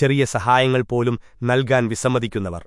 ചെറിയ സഹായങ്ങൾ പോലും നൽകാൻ വിസമ്മതിക്കുന്നവർ